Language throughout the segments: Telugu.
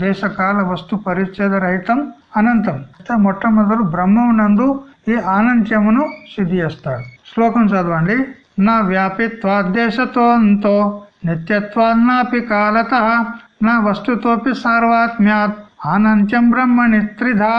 దేశకాల వస్తు పరిచ్ఛేద రహితం అనంతం. మొట్టమొదలు బ్రహ్మం నందు ఈ ఆనంత్యమును సిద్ధి చేస్తాడు. శ్లోకం చదవండి. నా వ్యాపిత్వాదేశతోంతో నిత్యత్వాన్నాపి కాలత నా వస్తుతోపి సార్వాత్మ్యాత్ ఆనంత్యం బ్రహ్మణి త్రిధా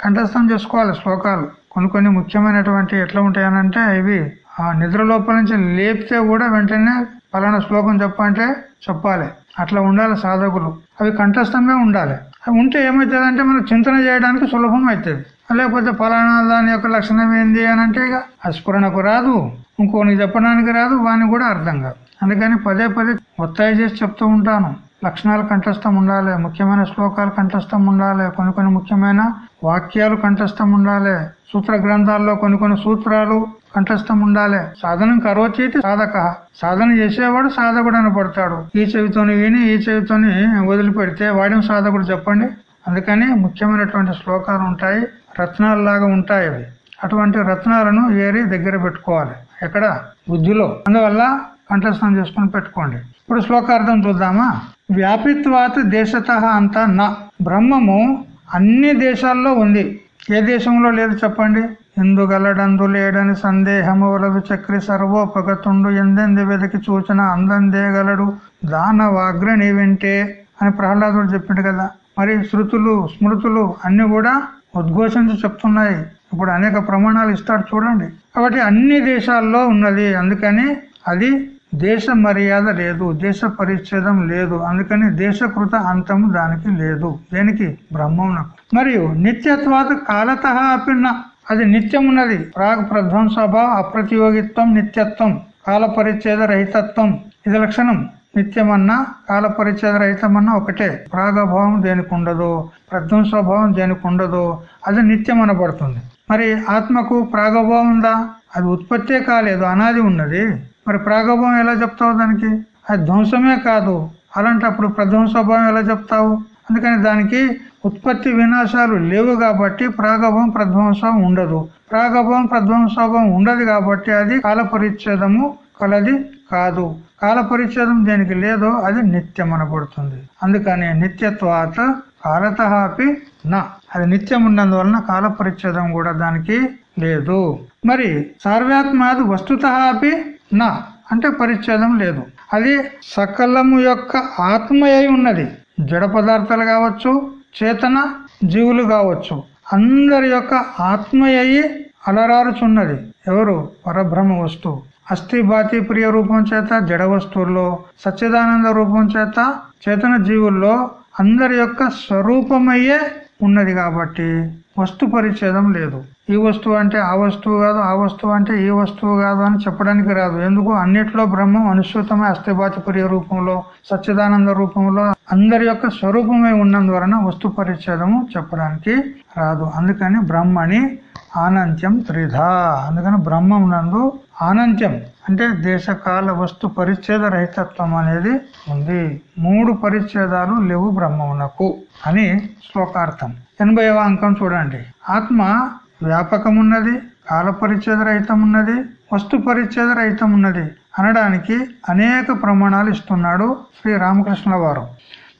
కంఠస్థం చేసుకోవాలి శ్లోకాలు. కొన్ని కొన్ని ముఖ్యమైనటువంటి ఎట్లా ఉంటాయనంటే ఇవి ఆ నిద్ర లోపల నుంచి లేపితే కూడా వెంటనే పలానా శ్లోకం చెప్పంటే చెప్పాలి. అట్లా ఉండాలి సాధకులు. అవి కంఠస్థంగా ఉండాలి. అవి ఉంటే ఏమవుతుంది మనం చింతన చేయడానికి సులభం అవుతుంది. లేకపోతే ఫలానా దాని యొక్క లక్షణం ఏంది అని అంటే ఇక అస్ఫురణకు రాదు. ఇంకోనికి చెప్పడానికి రాదు. వాని కూడా అర్థం కాదు. అందుకని పదే పదే ఒత్తాయి చేసి చెప్తూ ఉంటాను. లక్షణాలు కంఠస్థం ఉండాలి. ముఖ్యమైన శ్లోకాలు కంఠస్థం ఉండాలి. కొన్ని కొన్ని ముఖ్యమైన వాక్యాలు కంఠస్థం ఉండాలి. సూత్ర గ్రంథాల్లో కొన్ని కొన్ని సూత్రాలు కంఠస్థం ఉండాలి. సాధనం కరోచేతి సాధక. సాధన చేసేవాడు సాధకుడు అనపడతాడు ఈ చెవితోని విని ఈ చెవితోని వదిలిపెడితే వాడిని సాధకుడు చెప్పండి? అందుకని ముఖ్యమైనటువంటి శ్లోకాలు ఉంటాయి రత్నాలలాగా ఉంటాయి అవి. అటువంటి రత్నాలను ఏరి దగ్గర పెట్టుకోవాలి ఎక్కడ? బుద్ధిలో. అందువల్ల కంఠస్థం చేసుకుని పెట్టుకోండి. ఇప్పుడు శ్లోకార్థం చూద్దామా? వ్యాపిత్వాత దేశత అంతా నా. బ్రహ్మము అన్ని దేశాల్లో ఉంది. ఏ దేశంలో లేదు చెప్పండి? ఎందుగలడందు లేడని సందేహము వలదు చక్రి సర్వోపగతుండు ఎందెంది వెదకి చూచిన అందందేగలడు దానవాగ్రణి వింటే అని ప్రహ్లాదుడు చెప్పిండు కదా మరి శృతులు స్మృతులు అన్ని కూడా ఉద్ఘోషించి చెప్తున్నాయి. ఇప్పుడు అనేక ప్రమాణాలు ఇస్తాడు చూడండి. కాబట్టి అన్ని దేశాల్లో ఉన్నది. అందుకని అది దేశ మర్యాద లేదు దేశ పరిచ్ఛేదం లేదు. అందుకని దేశకృత అంతము దానికి లేదు. దేనికి? బ్రహ్మమునకు. మరియు నిత్యత్వాత కాలత అపిన్న అది నిత్యం ఉన్నది ప్రాగ్ ప్రధ్వంసభ అప్రతియోగిత్వం నిత్యత్వం కాల పరిచ్ఛేద రహితత్వం. ఇది లక్షణం. నిత్యమన్నా కాల పరిచ్ఛేద రహితమన్నా ఒకటే. ప్రాగభావం దేనికి ఉండదు ప్రధ్వంసభావం దేనికి ఉండదు అది నిత్యం అనబడుతుంది మరి ఆత్మకు ప్రాగభావం ఉందా? అది ఉత్పత్తే కాలేదు అనాది ఉన్నది. మరి ప్రాగభావం ఎలా చెప్తావు దానికి? అది ధ్వంసమే కాదు. అలాంటప్పుడు ప్రధ్వంసభావం ఎలా చెప్తావు? అందుకని దానికి ఉత్పత్తి వినాశాలు లేవు కాబట్టి ప్రాగభం ప్రధ్వంసం ఉండదు. ప్రాగభం ప్రధ్వంసభం ఉండదు కాబట్టి అది కాల పరిచ్ఛేదము కలది కాదు. కాల పరిచ్ఛేదం దేనికి లేదో అది నిత్యం అనబడుతుంది. అందుకని నిత్యత్వాత కాలత అపి నా. అది నిత్యం ఉన్నందువలన కాల పరిచ్ఛేదం కూడా దానికి లేదు. మరి సార్వాత్మాది వస్తుత అపి నా. అంటే పరిచ్ఛేదం లేదు. అది సకలము యొక్క ఆత్మయై ఉన్నది. జడ పదార్థాలు కావచ్చు చేతన జీవులు కావచ్చు అందరి యొక్క ఆత్మయ్యి అలరారుచున్నది. ఎవరు? పరబ్రహ్మ వస్తువు అస్థి బాతి ప్రియ రూపం చేత జడ వస్తువుల్లో సచ్చిదానంద రూపం చేత చేతన జీవుల్లో అందరి యొక్క స్వరూపమయ్యే ఉన్నది కాబట్టి వస్తు పరిచ్ఛేదం లేదు. ఈ వస్తువు అంటే ఆ వస్తువు కాదు ఆ వస్తువు అంటే ఈ వస్తువు కాదు అని చెప్పడానికి రాదు. ఎందుకు? అన్నిట్లో బ్రహ్మం అనుసృతమై అస్థిభాతి ప్రియ రూపంలో సచ్చిదానంద రూపంలో అందరి యొక్క స్వరూపమై ఉన్నందువలన వస్తు పరిచ్ఛేదము చెప్పడానికి రాదు. అందుకని బ్రహ్మని ఆనంత్యం త్రిధా. అందుకని బ్రహ్మం నందు ఆనంత్యం అంటే దేశకాల వస్తు పరిచ్ఛేద రహితత్వం అనేది ఉంది. మూడు పరిచ్ఛేదాలు లేవు బ్రహ్మమునకు అని శ్లోకార్థం. ఎనభైవ అంకం చూడండి. ఆత్మ వ్యాపకమున్నది కాల పరిచ్ఛేద రహితం ఉన్నది వస్తు పరిచ్ఛేద రహితం ఉన్నది అనడానికి అనేక ప్రమాణాలు ఇస్తున్నాడు శ్రీ రామకృష్ణ వారు.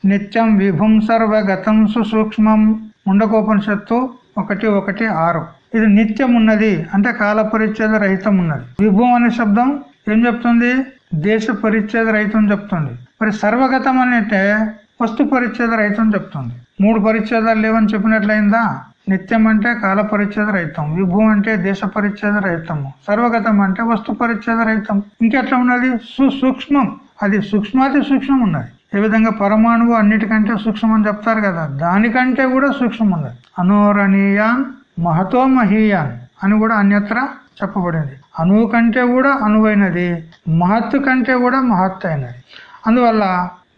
నిత్యం విభుం సర్వగతం సుసూక్ష్మం. ముండకోపనిషత్తు ఒకటి ఒకటి ఆరు. ఇది నిత్యం ఉన్నది అంటే కాల పరిచ్ఛేద రహితం ఉన్నది విభవం అనే శబ్దం ఏం చెప్తుంది? దేశ పరిచ్ఛేద రహితం చెప్తుంది. మరి సర్వగతం అంటే వస్తు పరిచ్ఛేద రహితం చెప్తుంది. మూడు పరిచ్ఛేదాలు లేవని చెప్పినట్లయిందా? నిత్యం అంటే కాల పరిచ్ఛేద రహితం విభవం అంటే దేశ పరిచ్ఛేద రహితము సర్వగతం అంటే వస్తు పరిచ్ఛేద రహితం. ఇంకెట్లా ఉన్నది? సుసూక్ష్మం. అది సూక్ష్మాతి సూక్ష్మం ఉన్నది ఏ విధంగా పరమాణువు అన్నిటికంటే సూక్ష్మం అని చెప్తారు కదా దానికంటే కూడా సూక్ష్మం ఉన్నది అనోరణీయాన్ మహతోమహీయ అని కూడా అన్యత్ర చెప్పబడింది. అణువు కంటే కూడా అనువైనది మహత్తు కంటే కూడా మహత్తు అయినది అందువల్ల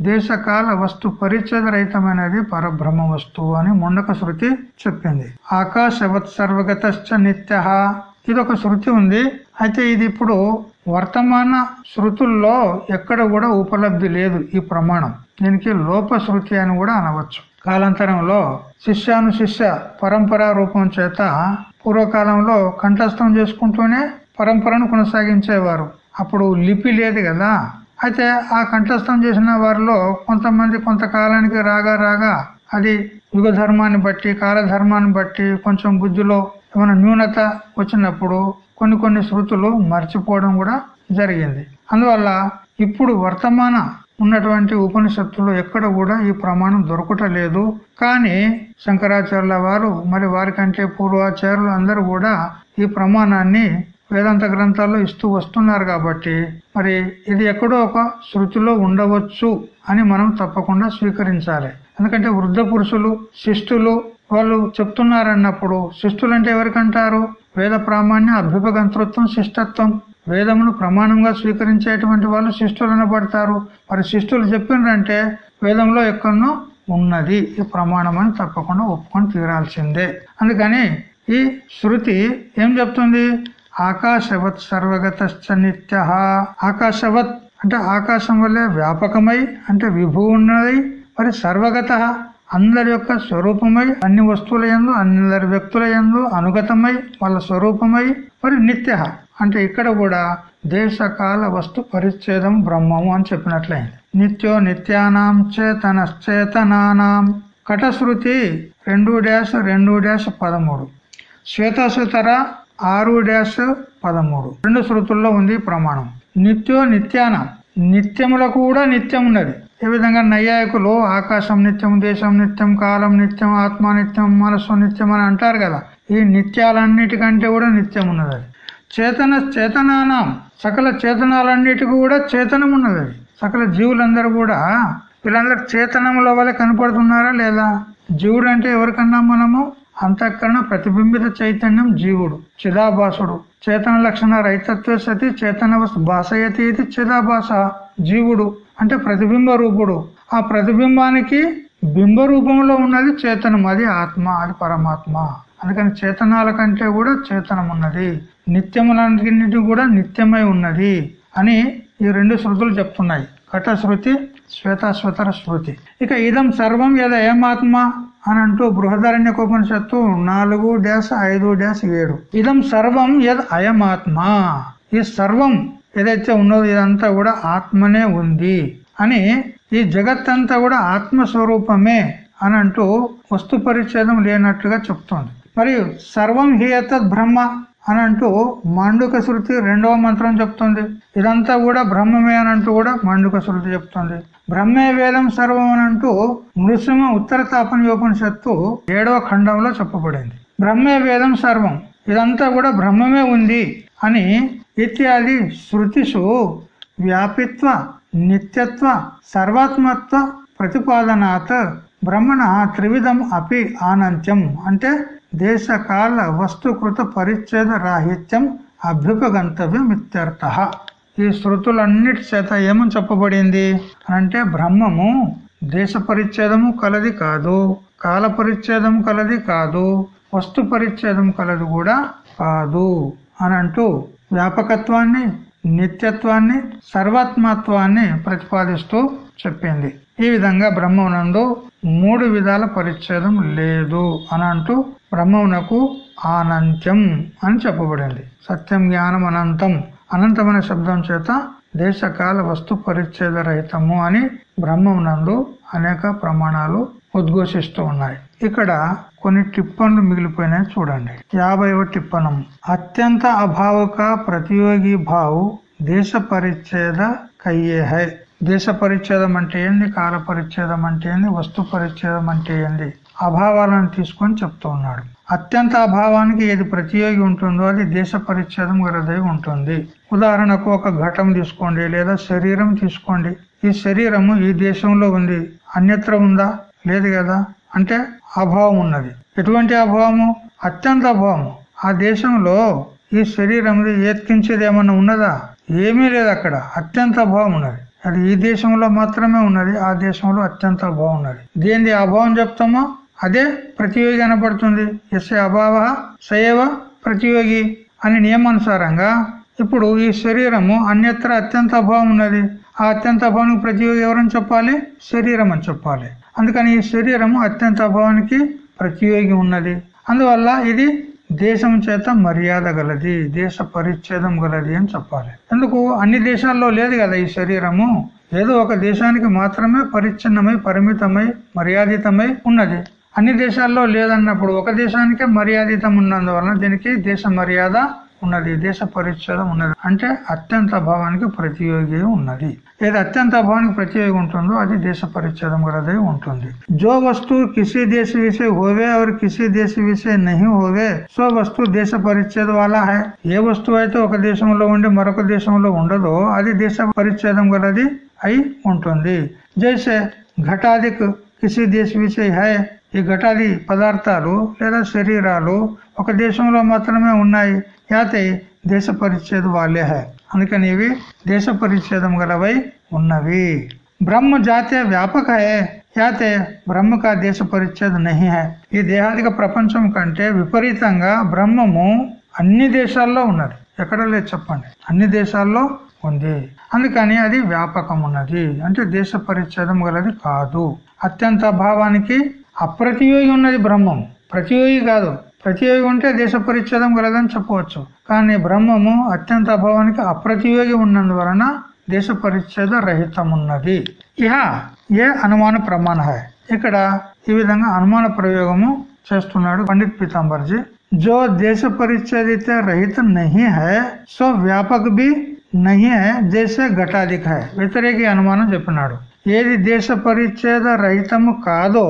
దేశకాల వస్తు పరిచ్ఛేద రహితమైనది పరబ్రహ్మ వస్తువు అని ముండక శృతి చెప్పింది. ఆకాశవత్ సర్వగతశ్చ నిత్య ఇది ఒక శృతి ఉంది. అయితే ఇది ఇప్పుడు వర్తమాన శృతుల్లో ఎక్కడ కూడా ఉపలబ్ధి లేదు ఈ ప్రమాణం. దీనికి లోప శృతి అని కూడా అనవచ్చు. కాలాంతరంలో శిష్యాను శిష్య పరంపరా రూపం చేత పూర్వకాలంలో కంఠస్థం చేసుకుంటూనే పరంపరను కొనసాగించేవారు. అప్పుడు లిపి లేదు కదా? అయితే ఆ కంఠస్థం చేసిన వారిలో కొంతమంది కొంతకాలానికి రాగా రాగా అది యుగ ధర్మాన్ని బట్టి కాలధర్మాన్ని బట్టి కొంచెం బుద్ధిలో ఏమైనా న్యూనత వచ్చినప్పుడు కొన్ని కొన్ని శృతులు మర్చిపోవడం కూడా జరిగింది. అందువల్ల ఇప్పుడు వర్తమాన ఉన్నటువంటి ఉపనిషత్తులు ఎక్కడ కూడా ఈ ప్రమాణం దొరకటలేదు. కానీ శంకరాచార్యుల వారు మరి వారికంటే పూర్వాచార్యులు అందరూ కూడా ఈ ప్రమాణాన్ని వేదాంత గ్రంథాల్లో ఇస్తూ వస్తున్నారు కాబట్టి మరి ఇది ఎక్కడో ఒక శృతిలో ఉండవచ్చు అని మనం తప్పకుండా స్వీకరించాలి. ఎందుకంటే వృద్ధ పురుషులు శిష్టులు వాళ్ళు చెప్తున్నారన్నప్పుడు శిష్టులు అంటే ఎవరికంటారు? వేద ప్రామాణ్య అభ్యుపగంతృత్వం శిష్టత్వం. వేదమును ప్రమాణంగా స్వీకరించేటువంటి వాళ్ళు శిష్టులు అనబడతారు మరి శిష్టులు చెప్పిండ్రంటే వేదంలో ఎక్కడో ఉన్నది. ఈ ప్రమాణం అని తప్పకుండా ఒప్పుకొని తీరాల్సిందే. అందుకని ఈ శృతి ఏం చెప్తుంది? ఆకాశవత్ సర్వగత నిత్య. ఆకాశవత్ అంటే ఆకాశం వల్లే వ్యాపకమై అంటే విభూ ఉన్నది మరి సర్వగత అందరి యొక్క స్వరూపమై అన్ని వస్తువుల ఎందు అందరి వ్యక్తుల ఎందు అనుగతమై వాళ్ళ స్వరూపమై మరి నిత్య. అంటే ఇక్కడ కూడా దేశకాల వస్తు పరిచ్ఛేదం బ్రహ్మము అని చెప్పినట్లయింది. నిత్యో నిత్యానాం చేతనశ్చేతనానాం. కటశృతి రెండు డాష్ రెండు డాష్ పదమూడు. శ్వేతసుతర ఆరు డాష్ పదమూడు. రెండు శృతుల్లో ఉంది ప్రమాణం. నిత్యో నిత్యానం. నిత్యములకు కూడా నిత్యం ఉన్నది. ఏ విధంగా నైయాయకులు ఆకాశం నిత్యం దేశం నిత్యం కాలం నిత్యం ఆత్మ నిత్యం మనస్సు నిత్యం అని అంటారు కదా ఈ నిత్యాలన్నిటికంటే కూడా నిత్యం ఉన్నది చేతన చేతనానం. సకల చేతనాలన్నిటికీ కూడా చేతనం ఉన్నది అది సకల జీవులందరూ కూడా వీళ్ళందరూ చేతనంలో వల్ల కనపడుతున్నారా లేదా? జీవుడు అంటే ఎవరికన్నా మనము? అంతఃకరణ ప్రతిబింబిత చైతన్యం జీవుడు చిదాభాసుడు. చేతన లక్షణ రైతత్వ సతి చేతన భాషయతి ఇది చిదాభాష జీవుడు అంటే ప్రతిబింబ రూపుడు. ఆ ప్రతిబింబానికి బింబ రూపంలో ఉన్నది చేతనం అది ఆత్మ అది పరమాత్మ. అందుకని చేతనాల కంటే కూడా చేతనం ఉన్నది నిత్యములన్నింటి కూడా నిత్యమై ఉన్నది అని ఈ రెండు శృతులు చెప్తున్నాయి. ఘట శృతి శ్వేతాశ్వతర శృతి. ఇక ఇదం సర్వం యద ఏమాత్మ అని అంటూ బృహదారణ్యకోపనిషత్తు నాలుగు డ్యాస్ ఐదు డ్యాస్ ఏడు. ఇదం సర్వం యద్ అయమాత్మ. ఈ సర్వం ఏదైతే ఉన్నదో ఇదంతా కూడా ఆత్మనే ఉంది అని ఈ జగత్తంతా కూడా ఆత్మస్వరూపమే అని అంటూ వస్తు పరిచ్ఛేదం లేనట్లుగా చెప్తోంది. మరియు సర్వం హియతత్ బ్రహ్మ అని అంటూ మాండుక శృతి రెండవ మంత్రం చెప్తుంది. ఇదంతా కూడా బ్రహ్మమే అని అంటూ కూడా మాండుక శృతి చెప్తుంది. బ్రహ్మే వేదం సర్వం అని అంటూ నృసింహ ఉత్తర తాపనోపనిషత్తు ఏడవ ఖండంలో చెప్పబడింది. బ్రహ్మే వేదం సర్వం ఇదంతా కూడా బ్రహ్మమే ఉంది అని ఇత్యాది శృతిషు వ్యాపిత్వ నిత్యత్వ సర్వాత్మత్వ ప్రతిపాదనాత్ బ్రహ్మణ త్రివిధం అపి ఆనంత్యం అంటే దేశకాల వస్తుకృత పరిచ్ఛేద రాహిత్యం అభ్యుపగంతవ్యం ఇత్యర్థ ఈ శృతులన్నిటి చేత ఏమని చెప్పబడింది? అంటే బ్రహ్మము దేశ పరిచ్ఛేదము కలది కాదు కాల పరిచ్ఛేదం కలది కాదు వస్తు పరిచ్ఛేదం కలది కూడా కాదు. అని అంటూ వ్యాపకత్వాన్ని నిత్యత్వాన్ని సర్వాత్మత్వాన్ని ప్రతిపాదిస్తూ చెప్పింది. ఈ విధంగా బ్రహ్మనందు మూడు విధాల పరిచ్ఛేదం లేదు అని అంటూ బ్రహ్మమునకు అనంత్యం అని చెప్పబడింది. సత్యం జ్ఞానం అనంతం అనంతమైన శబ్దం చేత దేశకాల వస్తు పరిచ్ఛేద రహితము అని బ్రహ్మమునందు అనేక ప్రమాణాలు ఉద్ఘోషిస్తూ ఉన్నాయి. ఇక్కడ కొన్ని టిప్పన్లు మిగిలిపోయినాయి చూడండి. యాభైవ టిప్పనం అత్యంత అభావక ప్రతియోగి భావు దేశ పరిచ్ఛేద కయ్యే హై. దేశ పరిచ్ఛేదం అంటే ఏంది? కాల పరిచ్ఛేదం అంటే ఏంది? వస్తు పరిచ్ఛేదం అంటే ఏంది? అభావాలను తీసుకొని చెప్తూ ఉన్నాడు. అత్యంత అభావానికి ఏది ప్రతియోగి ఉంటుందో అది దేశ పరిచ్ఛేదం గలదై ఉంటుంది. ఉదాహరణకు ఒక ఘటం తీసుకోండి లేదా శరీరం తీసుకోండి. ఈ శరీరము ఈ దేశంలో ఉంది. అన్యత్ర ఉందా? లేదు కదా? అంటే అభావం ఉన్నది. ఎటువంటి అభావము? అత్యంత అభావము. ఆ దేశంలో ఈ శరీరం ఏత్కించేది ఏమన్నా ఉన్నదా? ఏమీ లేదు అక్కడ. అత్యంత అభావం ఉన్నది. అది ఈ దేశంలో మాత్రమే ఉన్నది ఆ దేశంలో అత్యంత అభావం ఉన్నది. దేని అభావం చెప్తామో అదే ప్రతియోగి అనబడుతుంది ఎస్ అభావ సయవ ప్రతియోగి అని నియమానుసారంగా ఇప్పుడు ఈ శరీరము అన్యత్ర అత్యంత అభావం ఉన్నది. ఆ అత్యంత అభావానికి ప్రతియోగి ఎవరని చెప్పాలి? శరీరం అని చెప్పాలి. అందుకని ఈ శరీరము అత్యంత అభావానికి ప్రతియోగి ఉన్నది. అందువల్ల ఇది దేశం చేత మర్యాద గలది దేశ పరిచ్ఛేదం గలది అని చెప్పాలి. ఎందుకు? అన్ని దేశాల్లో లేదు కదా ఈ శరీరము. ఏదో ఒక దేశానికి మాత్రమే పరిచ్ఛిన్నమై పరిమితమై మర్యాదితమై ఉన్నది. అన్ని దేశాల్లో లేదన్నప్పుడు ఒక దేశానికే మర్యాదితం ఉన్నందువలన దీనికి దేశ మర్యాద ఉన్నది దేశ పరిచ్ఛేదం ఉన్నది అంటే అత్యంత భావానికి ప్రతియోగి ఉన్నది ఏది అత్యంత భావానికి ప్రతియోగి ఉంటుందో అది దేశ పరిచ్ఛేదం గలదై ఉంటుంది జో వస్తు కిసి దేశ విషయ హోవే और किसी देश విషయ नहीं होवे సో వస్తు దేశ పరిచ్ఛేద వాలా హై ఏ వస్తువు అయితే ఒక దేశంలో ఉండి మరొక దేశంలో ఉండదో అది దేశ పరిచ్ఛేదం గలది అయి ఉంటుంది జైసే ఘటాదిక్ కిసి దేశ విషయ హై ఈ ఘటాది పదార్థాలు లేదా శరీరాలు ఒక దేశంలో మాత్రమే ఉన్నాయి. యాతే దేశ పరిచ్ఛేద వాళ్ళే హై. అందుకని ఇవి దేశ పరిచ్ఛేదం గలవై ఉన్నవి. బ్రహ్మ జాతే వ్యాపక హే. యాతే బ్రహ్మ కా దేశ పరిచ్ఛేద నహి హై. ఈ దేహాదిక ప్రపంచం కంటే విపరీతంగా బ్రహ్మము అన్ని దేశాల్లో ఉన్నది. ఎక్కడ లేదు చెప్పండి. అన్ని దేశాల్లో ఉంది. అందుకని అది వ్యాపకం ఉన్నది అంటే దేశ పరిచ్ఛేదం గలది కాదు. అత్యంత భావానికి అప్రతియోగి ఉన్నది బ్రహ్మం. ప్రతియోగి కాదు. ప్రతియోగి ఉంటే దేశ పరిచ్ఛేదం కలదని చెప్పవచ్చు. కానీ బ్రహ్మము అత్యంత అభావానికి అప్రతియోగి ఉన్నందువలన దేశ పరిచ్ఛేద రహితమున్నది. ఇహ ఏ అనుమాన ప్రమాణ? ఇక్కడ ఈ విధంగా అనుమాన ప్రయోగము చేస్తున్నాడు పండిత్ పీతాంబర్జీ. జో దేశ పరిచ్ఛేదిత రహిత నహి హై సో వ్యాపక బి నహి హై దేశ ఘటాధిక హై. వ్యతిరేకి అనుమానం చెప్పినాడు. ఏది దేశ పరిచ్ఛేద రహితము కాదో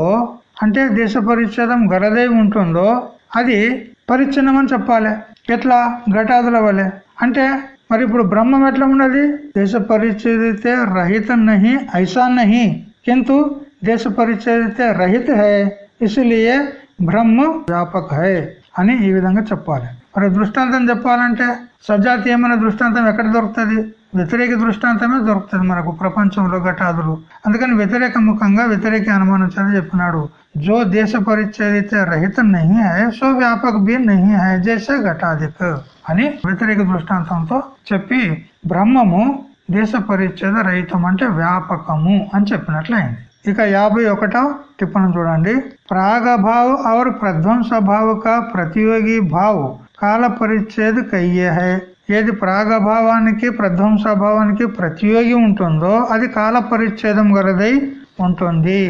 అంటే దేశ పరిచ్ఛేదం గలదై ఉంటుందో అది పరిచ్ఛిన్నం అని చెప్పాలి. ఎట్లా? ఘటాదుల వలె. అంటే మరి ఇప్పుడు బ్రహ్మం ఎట్లా ఉన్నది? దేశ పరిచ్ఛేదితే రహిత నహి ఐసా నహి. किंतु దేశ పరిచ్ఛేదితే రహిత హై ఇసులియే బ్రహ్మ వ్యాపక హై అని ఈ విధంగా చెప్పాలి. మరి దృష్టాంతం చెప్పాలంటే సజాతీయమైన దృష్టాంతం ఎక్కడ దొరుకుతుంది? వ్యతిరేక దృష్టాంతమే దొరుకుతుంది మనకు ప్రపంచంలో ఘటాదులు. అందుకని వ్యతిరేక ముఖంగా వ్యతిరేక అనుమానించాలని చెప్పినాడు జో దేశ పరిచ్ఛేదిత రహిత నహి హై సో వ్యాపక బి నహి హై జేసే ఘటాదిక్ అని వ్యతిరేక దృష్టాంతంతో చెప్పి బ్రహ్మము దేశ పరిచ్ఛేద రహితం అంటే వ్యాపకము అని చెప్పినట్లయింది. ఇక యాభై ఒకటో టిప్పణం చూడండి. ప్రాగభావ్ ఆరు ప్రధ్వంస భావ కా ప్రతియోగి భావు కాల పరిచ్ఛేద కయ్యే హై. ఏది ప్రాగభావానికి ప్రధ్వంసభావానికి ప్రతియోగి ఉంటుందో అది కాల పరిచ్ఛేదం గలదై ఉంటుంది.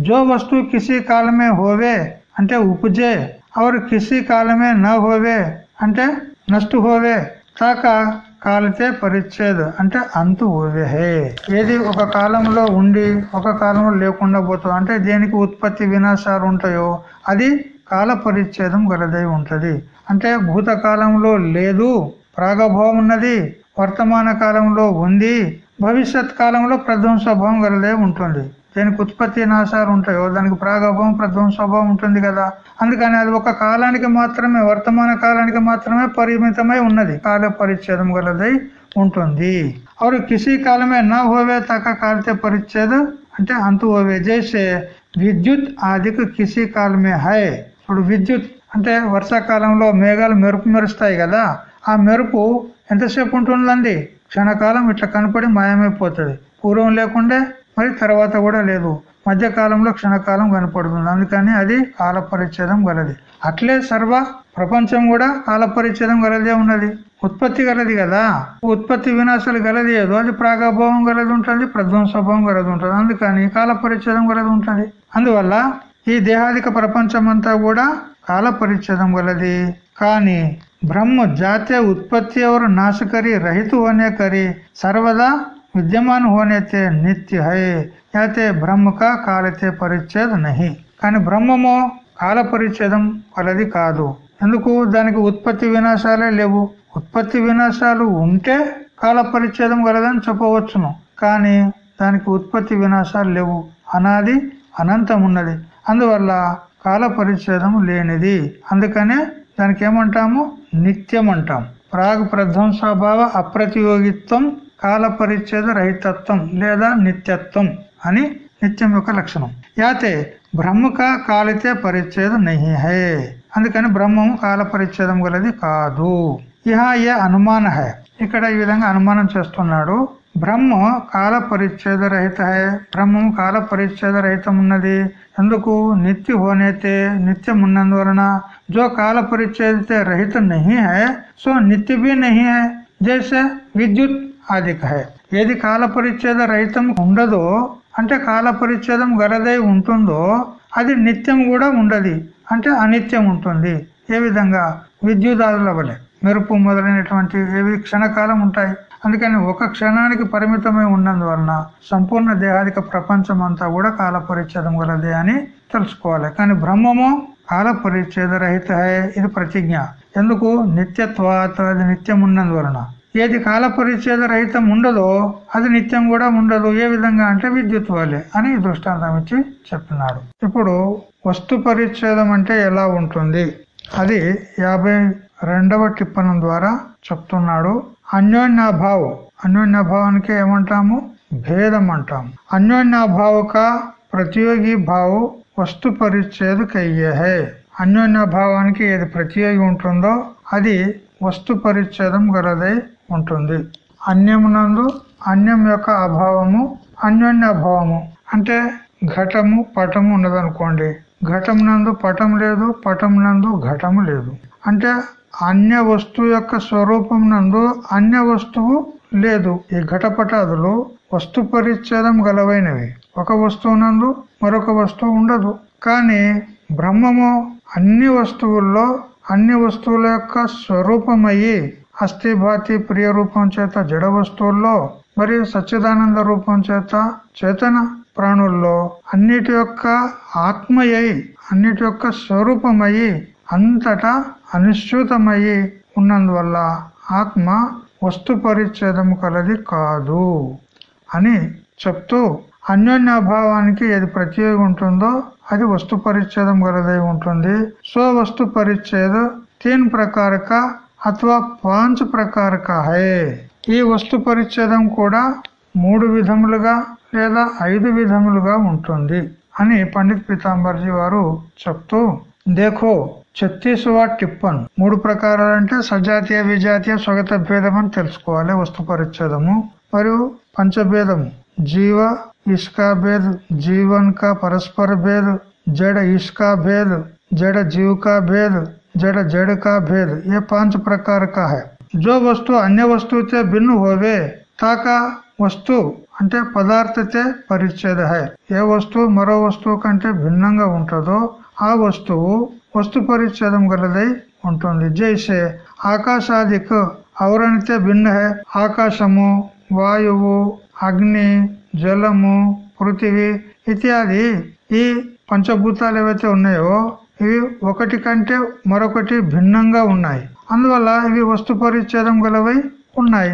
జో వస్తువు కిసి కాలమే హోవే అంటే ఉపజే. అవరు కిసి కాలమే న హోవే అంటే నష్టు హోవే. తాక కాలితే పరిచ్ఛేద అంటే అంతు హే. ఏది ఒక కాలంలో ఉండి ఒక కాలంలో లేకుండా పోతుంది. అంటే దేనికి ఉత్పత్తి వినాశాలు ఉంటాయో అది కాల పరిచ్ఛేదం గలదై ఉంటది. అంటే భూతకాలంలో లేదు. ప్రాగభావం ఉన్నది వర్తమాన కాలంలో ఉంది భవిష్యత్ కాలంలో ప్రధ్వంసభావం గలదే ఉంటుంది. దీనికి ఉత్పత్తి నాశాలు ఉంటాయో దానికి ప్రాగభావం ప్రధ్వంసభావం ఉంటుంది కదా. అందుకని అది ఒక కాలానికి మాత్రమే వర్తమాన కాలానికి మాత్రమే పరిమితమై ఉన్నది. కాల పరిచ్ఛేదం గలదై ఉంటుంది. అవరు కిసి కాలమే నా హోవే తక కాలితే పరిచ్ఛేద అంటే అంతు హోవే. జైసే విద్యుత్ ఆదికు కిసి కాలమే హై. ఇప్పుడు విద్యుత్ అంటే వర్షాకాలంలో మేఘాలు మెరుపు మెరుస్తాయి కదా. ఆ మెరుపు ఎంతసేపు ఉంటుందండి? క్షణకాలం ఇట్లా కనపడి మాయమైపోతుంది. పూర్వం లేకుండా మరి తర్వాత కూడా లేదు. మధ్యకాలంలో క్షణకాలం కనపడుతుంది. అందుకని అది కాల పరిచ్ఛేదం గలది. అట్లే సర్వ ప్రపంచం కూడా కాల పరిచ్ఛేదం గలదే ఉన్నది. ఉత్పత్తి గలది కదా? ఉత్పత్తి వినాశాలు గలది ఏదో. అది ప్రాగభావం గలది ఉంటుంది ప్రధ్వంసభావం గలది ఉంటుంది. అందుకని కాల పరిచ్ఛేదం గలది ఉంటుంది. అందువల్ల ఈ దేహాదిక ప్రపంచం అంతా కూడా కాల పరిచ్ఛేదం గలది. కానీ బ్రహ్మ జాతీయ ఉత్పత్తి ఎవరు నాశకరి రహిత होने करी सर्वदा విద్యమాన్ హోనేతే నిత్య హై యాతే బ్రహ్మ కా కాలతే పరిచ్ఛేద నహి కానీ బ్రహ్మము కాల పరిచ్ఛేదం కలది కాదు ఎందుకు దానికి ఉత్పత్తి వినాశాలే లేవు ఉత్పత్తి వినాశాలు ఉంటే కాల పరిచ్ఛేదం కలదని చెప్పవచ్చును కానీ దానికి ఉత్పత్తి వినాశాలు లేవు అనాది అనంతం ఉన్నది అందువల్ల కాల పరిచ్ఛేదం లేనిది అందుకనే దానికి ఏమంటాము నిత్యం అంటాం ప్రాగ్ ప్రధ్వంసభావ అప్రతియోగిత్వం కాల పరిచ్ఛేద రహితత్వం లేదా నిత్యత్వం అని నిత్యం యొక్క లక్షణం. యాతే బ్రహ్మక కాలితే పరిచ్ఛేదం నహి హే. అందుకని బ్రహ్మము కాల పరిచ్ఛేదం గలది కాదు. ఇహ ఏ అనుమాన హే. ఇక్కడ ఈ విధంగా అనుమానం చేస్తున్నాడు. బ్రహ్మ కాల పరిచ్ఛేద రహిత హై. బ్రహ్మము కాల పరిచ్ఛేద రహితం ఉన్నది ఎందుకు? నిత్య హోనైతే నిత్యం ఉన్నందువలన जो काल परिच्छेद से रहित नहीं है सो नित्य भी नहीं है जैसे विद्युत आदि है ఏది కాల పరిచ్ఛేద రహితం ఉండదో అంటే కాల పరిచ్ఛేదం గలదై ఉంటుందో అది నిత్యం కూడా ఉండదు అంటే అనిత్యం ఉంటుంది ఏ విధంగా విద్యుదాదుల వలె మెరుపు మొదలైనటువంటి ఏవి క్షణకాలం ఉంటాయి అందుకని ఒక క్షణానికి పరిమితమై ఉన్నందువలన సంపూర్ణ దేహాదిక ప్రపంచం అంతా కూడా కాల పరిచ్ఛేదం గలదే అని తెలుసుకోవాలి కానీ బ్రహ్మము కాల పరిచ్ఛేద రహిత ఇది ప్రతిజ్ఞ. ఎందుకు? నిత్యత్వాత అది నిత్యం ఉన్నందువలన ఏది కాల పరిచ్ఛేద రహితం ఉండదో అది నిత్యం కూడా ఉండదు. ఏ విధంగా అంటే విద్యుత్ వాలే అని దృష్టాంతం ఇచ్చి చెప్తున్నాడు. ఇప్పుడు వస్తు పరిచ్ఛేదం అంటే ఎలా ఉంటుంది? అది యాభై రెండవ టిప్పణం ద్వారా చెప్తున్నాడు. అన్యోన్యాభావం. అన్యోన్యాభావానికి ఏమంటాము? భేదం అంటాము. అన్యోన్యాభావక ప్రతియోగి భావు వస్తు పరిచ్ఛేద కయ్యహే అన్యోన్యభావానికి ఏది ప్రతియోగి ఉంటుందో అది వస్తు పరిచ్ఛేదం గలదై ఉంటుంది. అన్యమునందు అన్యం యొక్క అభావము అన్యోన్య అభావము అంటే ఘటము పటము ఉన్నదనుకోండి. ఘటం నందు పటం లేదు పటం నందు ఘటము లేదు. అంటే అన్య వస్తువు యొక్క స్వరూపం నందు అన్య వస్తువు లేదు. ఈ ఘటపటాదులు వస్తు పరిచ్ఛేదం గలవైనవి. ఒక వస్తువు నందు మరొక వస్తువు ఉండదు. కానీ బ్రహ్మము అన్ని వస్తువుల్లో అన్ని వస్తువుల యొక్క స్వరూపమయ్యి అస్థిభాతి ప్రియ రూపం చేత జడ వస్తువుల్లో మరియు సచ్చిదానంద రూపం చేత చేతన ప్రాణుల్లో అన్నిటి యొక్క ఆత్మయ్యి అన్నిటి యొక్క స్వరూపమయ్యి అంతటా అనుసూతమయ్యి ఉన్నందువల్ల ఆత్మ వస్తు పరిచ్ఛేదము కలది కాదు అని చెప్తూ అన్యోన్యాభావానికి ఏది ప్రత్యేకం ఉంటుందో అది వస్తు పరిచ్ఛేదం గలదై ఉంటుంది. సో వస్తు పరిచ్ఛేద తీన్ ప్రకారక అథవా పాంచ్ ప్రకారక హే. ఈ వస్తు పరిచ్ఛేదం కూడా మూడు విధములుగా లేదా ఐదు విధములుగా ఉంటుంది అని పండిత్ పీతాంబర్జీ వారు చెప్తూ దేఖో ఛత్తీస్వా టిప్పన్. మూడు ప్రకారాలంటే సజాతీయ విజాతీయ స్వగత భేదం అని తెలుసుకోవాలి వస్తు పరిచ్ఛేదము. మరియు పంచభేదము. జీవ इसका भेद जीवन का परस्पर भेद जड़ इसका भेद जड़ जीव का भेद जड़ जड़ का भेद ये पांच प्रकार का है जो वस्तु अन्य वस्तु से भिन्न होवे ताका వస్తు అంటే పదార్థతే పరిచ్ఛేద హై ఏ వస్తువు మరో వస్తువు కంటే భిన్నంగా ఉంటుందో ఆ వస్తువు వస్తు పరిచ్ఛేదం గలదై ఉంటుంది జైసే ఆకాశాదిక్ అవరణితే భిన్న హై ఆకాశము వాయువు అగ్ని జలము పృథివీ ఇత్యాది ఈ పంచభూతాలు ఏవైతే ఉన్నాయో ఇవి ఒకటి కంటే మరొకటి భిన్నంగా ఉన్నాయి. అందువల్ల ఇవి వస్తు పరిచ్ఛేదం గలవై ఉన్నాయి.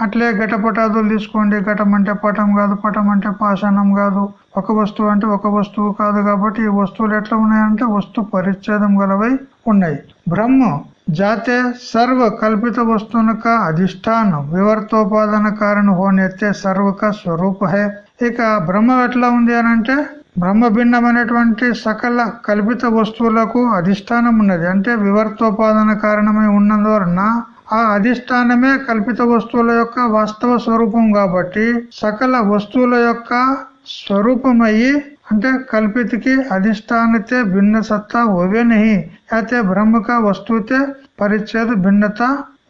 అట్లే ఘటపటాదులు తీసుకోండి. ఘటం అంటే పటం కాదు పటం అంటే పాషాణం కాదు. ఒక వస్తువు అంటే ఒక వస్తువు కాదు కాబట్టి ఈ వస్తువులు ఎట్లా ఉన్నాయంటే వస్తు పరిచ్ఛేదం గలవై ఉన్నాయి. బ్రహ్మ जाते सर्व कल्पित वस्तुओं का अधिष्ठान వివర్తోపాదన కారణ హోనెత్తే సర్వ కా స్వరూప హే ఇక బ్రహ్మ ఎట్లా ఉంది అని అంటే బ్రహ్మ భిన్నమైనటువంటి సకల కల్పిత వస్తువులకు అధిష్టానం ఉన్నది అంటే వివర్తోపాదన కారణమై ఉన్నందువలన ఆ అధిష్టానమే కల్పిత వస్తువుల యొక్క వాస్తవ స్వరూపం కాబట్టి సకల వస్తువుల యొక్క స్వరూపమయ్యి అంటే కల్పితకి अधिष्ठानते भिन्न सत्ता होवे नहीं అయితే బ్రహ్మ కా వస్తువుతే పరిచ్ఛేద భిన్నత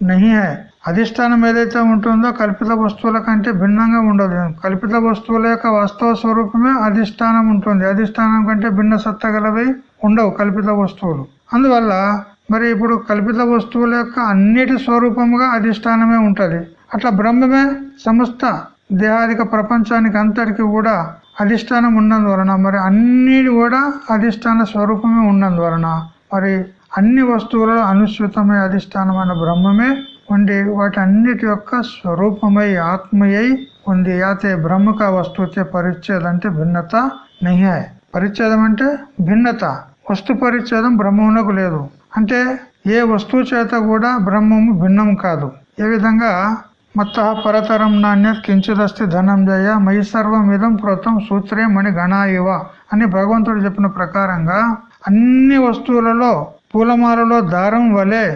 నహి హై అధిష్టానం ఏదైతే ఉంటుందో కల్పిత వస్తువుల కంటే భిన్నంగా ఉండదు కల్పిత వస్తువుల యొక్క వాస్తవ స్వరూపమే అధిష్టానం ఉంటుంది అధిష్టానం కంటే భిన్న సత్తా గలవి ఉండవు కల్పిత వస్తువులు అందువల్ల మరి ఇప్పుడు కల్పిత వస్తువుల యొక్క అన్నిటి స్వరూపముగా అధిష్టానమే ఉంటది అట్లా బ్రహ్మమే సమస్త దేహాదిక ప్రపంచానికి అంతటికి కూడా అధిష్టానం ఉన్నందువలన మరి అన్ని కూడా అధిష్టాన స్వరూపమే ఉన్నందువలన మరి అన్ని వస్తువులలో అనుసృతమై అధిష్టానమైన బ్రహ్మమే ఉండి వాటి అన్నిటి యొక్క స్వరూపమై ఆత్మయై ఉంది. యాతే బ్రహ్మక వస్తువుతే పరిచ్ఛేదం అంటే భిన్నత నహ్యాయ్ పరిచ్ఛేదం అంటే భిన్నత. వస్తు పరిచ్ఛేదం బ్రహ్మమునకు లేదు. అంటే ఏ వస్తువు చేత కూడా బ్రహ్మము భిన్నం కాదు. ఏ విధంగా మత్త పరతరం నాణ్యత్ కించిదస్తి ధనంజయ మయి సర్వం కృతం సూత్రే మణి గణాయువ అని భగవంతుడు చెప్పిన ప్రకారంగా అన్ని వస్తువులలో పూలమాలలో దారం వలె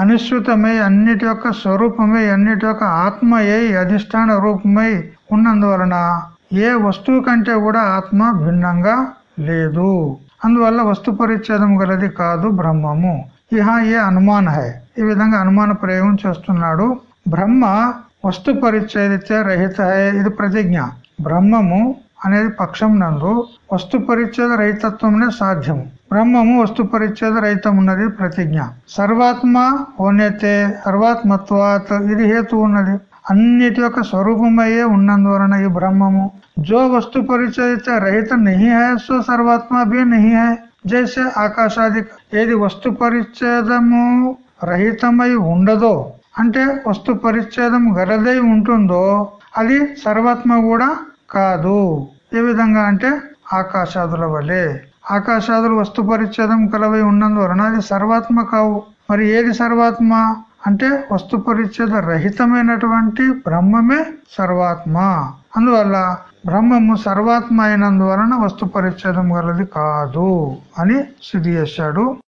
అనుసృతమై అన్నిటి యొక్క స్వరూపమై అన్నిటి యొక్క ఆత్మయై అధిష్టాన రూపమై ఉన్నందువలన ఏ వస్తువు కంటే కూడా ఆత్మ భిన్నంగా లేదు. అందువల్ల వస్తు పరిచ్ఛేదం గలది కాదు బ్రహ్మము. ఇహ ఏ అనుమాన హై ఈ విధంగా అనుమాన ప్రయోగం చేస్తున్నాడు బ్రహ్మ వస్తు పరిచ్ఛేదిత్య రహిత ఇది ప్రతిజ్ఞ. బ్రహ్మము అనేది పక్షం నందు వస్తు పరిచ్ఛేద రహితత్వమునే సాధ్యము. బ్రహ్మము వస్తు పరిచ్ఛేద రహితం ఉన్నది ప్రతిజ్ఞ. సర్వాత్మ ఓనైతే సర్వాత్మత్వాత్ ఇది హేతు ఉన్నది. అన్నిటి యొక్క స్వరూపమయ్యే ఉన్నందువలన ఈ బ్రహ్మము. జో వస్తు పరిచయిత రహిత నహి హై సో సర్వాత్మ భీ నహి హై. జైసే ఆకాశాది ఏది వస్తు పరిచ్ఛేదము రహితమై ఉండదో అంటే వస్తు పరిచ్ఛేదం గలదై ఉంటుందో అది సర్వాత్మ కూడా కాదు. ఏ విధంగా అంటే ఆకాశాదుల వలె. ఆకాశాదులు వస్తు పరిచ్ఛేదం కలవై ఉన్నందువలన అది సర్వాత్మ కావు. మరి ఏది సర్వాత్మ? అంటే వస్తు పరిచ్ఛేద రహితమైనటువంటి బ్రహ్మమే సర్వాత్మ. అందువల్ల బ్రహ్మము సర్వాత్మ అయినందువలన వస్తు పరిచ్ఛేదం గలది కాదు అని సిద్ధి చేశాడు.